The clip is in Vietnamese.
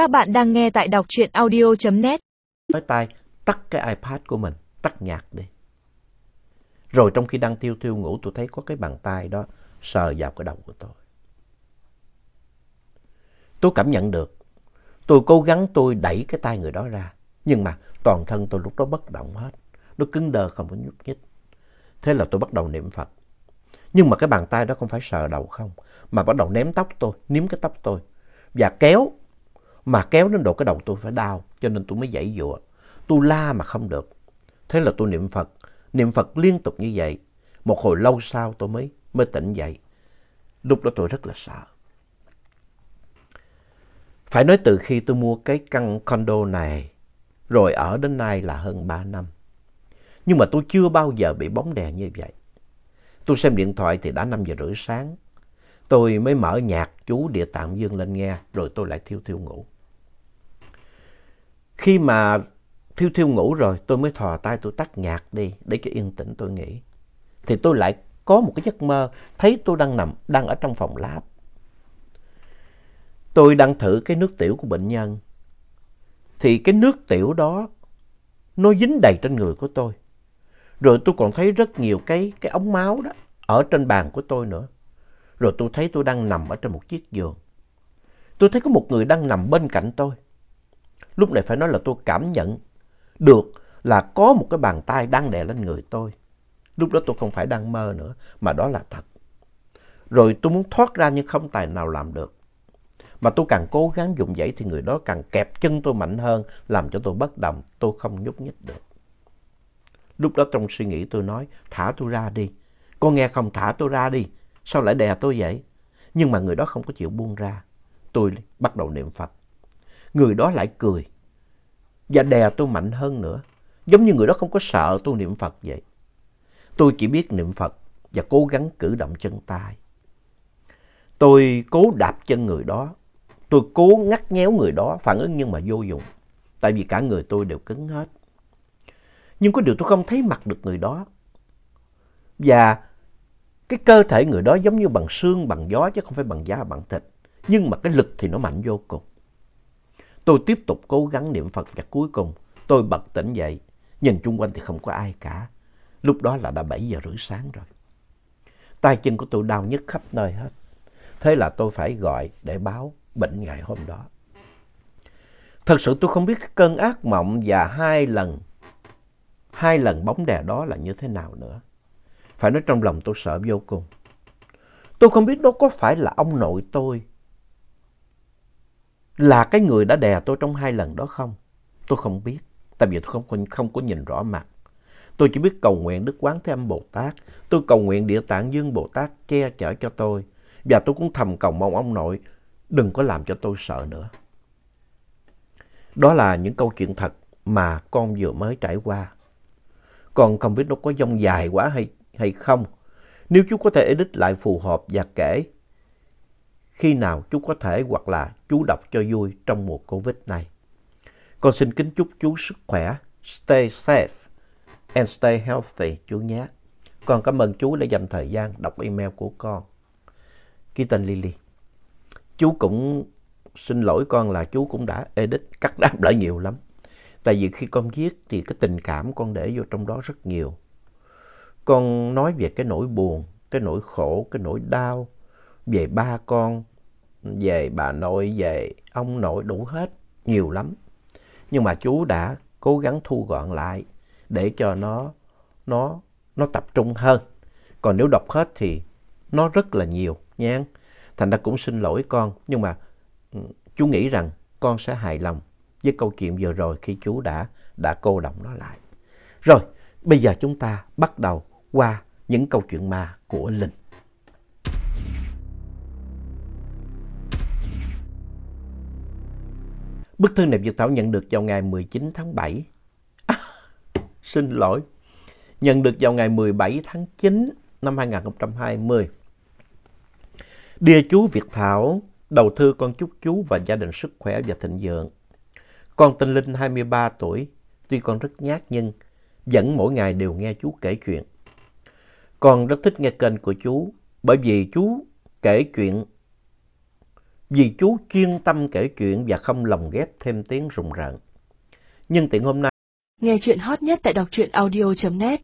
Các bạn đang nghe tại đọc truyện audio.net. Nói tay tắt cái iPad của mình, tắt nhạc đi. Rồi trong khi đang thiêu thiêu ngủ tôi thấy có cái bàn tay đó sờ vào cái đầu của tôi. Tôi cảm nhận được. Tôi cố gắng tôi đẩy cái tay người đó ra. Nhưng mà toàn thân tôi lúc đó bất động hết. Nó cứng đơ không có nhúc nhích. Thế là tôi bắt đầu niệm Phật. Nhưng mà cái bàn tay đó không phải sờ đầu không. Mà bắt đầu ném tóc tôi, nếm cái tóc tôi. Và kéo. Mà kéo đến độ cái đầu tôi phải đau. Cho nên tôi mới dãy dụa. Tôi la mà không được. Thế là tôi niệm Phật. Niệm Phật liên tục như vậy. Một hồi lâu sau tôi mới, mới tỉnh dậy. Lúc đó tôi rất là sợ. Phải nói từ khi tôi mua cái căn condo này, rồi ở đến nay là hơn 3 năm. Nhưng mà tôi chưa bao giờ bị bóng đè như vậy. Tôi xem điện thoại thì đã 5 giờ rưỡi sáng. Tôi mới mở nhạc chú Địa Tạng Dương lên nghe, rồi tôi lại thiêu thiêu ngủ. Khi mà thiêu thiêu ngủ rồi, tôi mới thò tay tôi tắt nhạc đi để cho yên tĩnh tôi nghĩ. Thì tôi lại có một cái giấc mơ, thấy tôi đang nằm, đang ở trong phòng lab. Tôi đang thử cái nước tiểu của bệnh nhân. Thì cái nước tiểu đó, nó dính đầy trên người của tôi. Rồi tôi còn thấy rất nhiều cái, cái ống máu đó ở trên bàn của tôi nữa. Rồi tôi thấy tôi đang nằm ở trên một chiếc giường. Tôi thấy có một người đang nằm bên cạnh tôi. Lúc này phải nói là tôi cảm nhận được là có một cái bàn tay đang đè lên người tôi. Lúc đó tôi không phải đang mơ nữa, mà đó là thật. Rồi tôi muốn thoát ra nhưng không tài nào làm được. Mà tôi càng cố gắng dùng dãy thì người đó càng kẹp chân tôi mạnh hơn, làm cho tôi bất động, tôi không nhúc nhích được. Lúc đó trong suy nghĩ tôi nói, thả tôi ra đi. cô nghe không thả tôi ra đi, sao lại đè tôi vậy? Nhưng mà người đó không có chịu buông ra. Tôi bắt đầu niệm Phật. Người đó lại cười. Và đè tôi mạnh hơn nữa. Giống như người đó không có sợ tôi niệm Phật vậy. Tôi chỉ biết niệm Phật và cố gắng cử động chân tay. Tôi cố đạp chân người đó. Tôi cố ngắt nhéo người đó, phản ứng nhưng mà vô dụng. Tại vì cả người tôi đều cứng hết. Nhưng có điều tôi không thấy mặt được người đó. Và cái cơ thể người đó giống như bằng xương, bằng gió chứ không phải bằng da, bằng thịt. Nhưng mà cái lực thì nó mạnh vô cùng. Tôi tiếp tục cố gắng niệm Phật và cuối cùng tôi bật tỉnh dậy. Nhìn chung quanh thì không có ai cả. Lúc đó là đã 7 giờ rưỡi sáng rồi. Tay chân của tôi đau nhức khắp nơi hết. Thế là tôi phải gọi để báo bệnh ngày hôm đó. Thật sự tôi không biết cơn ác mộng và hai lần, hai lần bóng đè đó là như thế nào nữa. Phải nói trong lòng tôi sợ vô cùng. Tôi không biết đó có phải là ông nội tôi là cái người đã đè tôi trong hai lần đó không? Tôi không biết, tại vì tôi không, không có nhìn rõ mặt. Tôi chỉ biết cầu nguyện Đức Quán Thế Âm Bồ Tát. Tôi cầu nguyện Địa Tạng Dương Bồ Tát che chở cho tôi. Và tôi cũng thầm cầu mong ông nội đừng có làm cho tôi sợ nữa. Đó là những câu chuyện thật mà con vừa mới trải qua. Con không biết nó có dông dài quá hay, hay không. Nếu chú có thể edit lại phù hợp và kể khi nào chú có thể hoặc là chú đọc cho vui trong mùa Covid này. Con xin kính chúc chú sức khỏe, stay safe and stay healthy chú nhé. Con cảm ơn chú đã dành thời gian đọc email của con. Ký tên Lily. Chú cũng xin lỗi con là chú cũng đã edit, cắt đáp lại nhiều lắm. Tại vì khi con viết thì cái tình cảm con để vô trong đó rất nhiều. Con nói về cái nỗi buồn, cái nỗi khổ, cái nỗi đau, về ba con, về bà nội, về ông nội đủ hết, nhiều lắm. Nhưng mà chú đã cố gắng thu gọn lại để cho nó, nó, nó tập trung hơn. Còn nếu đọc hết thì nó rất là nhiều nha. Thành ra cũng xin lỗi con, nhưng mà ừ, chú nghĩ rằng con sẽ hài lòng với câu chuyện vừa rồi khi chú đã, đã cô động nó lại. Rồi, bây giờ chúng ta bắt đầu qua những câu chuyện ma của Linh. Bức thư này Việt Thảo nhận được vào ngày 19 tháng 7. À, xin lỗi. Nhận được vào ngày 17 tháng 9 năm 2020. Địa chú Việt Thảo, đầu thư con chúc chú và gia đình sức khỏe và thịnh vượng. Con tên Linh 23 tuổi, tuy con rất nhát nhưng vẫn mỗi ngày đều nghe chú kể chuyện. Con rất thích nghe kênh của chú bởi vì chú kể chuyện vì chú chuyên tâm kể chuyện và không lồng ghép thêm tiếng rùng rợn. Nhưng tiện hôm nay Nghe chuyện hot nhất tại đọc truyện audio.net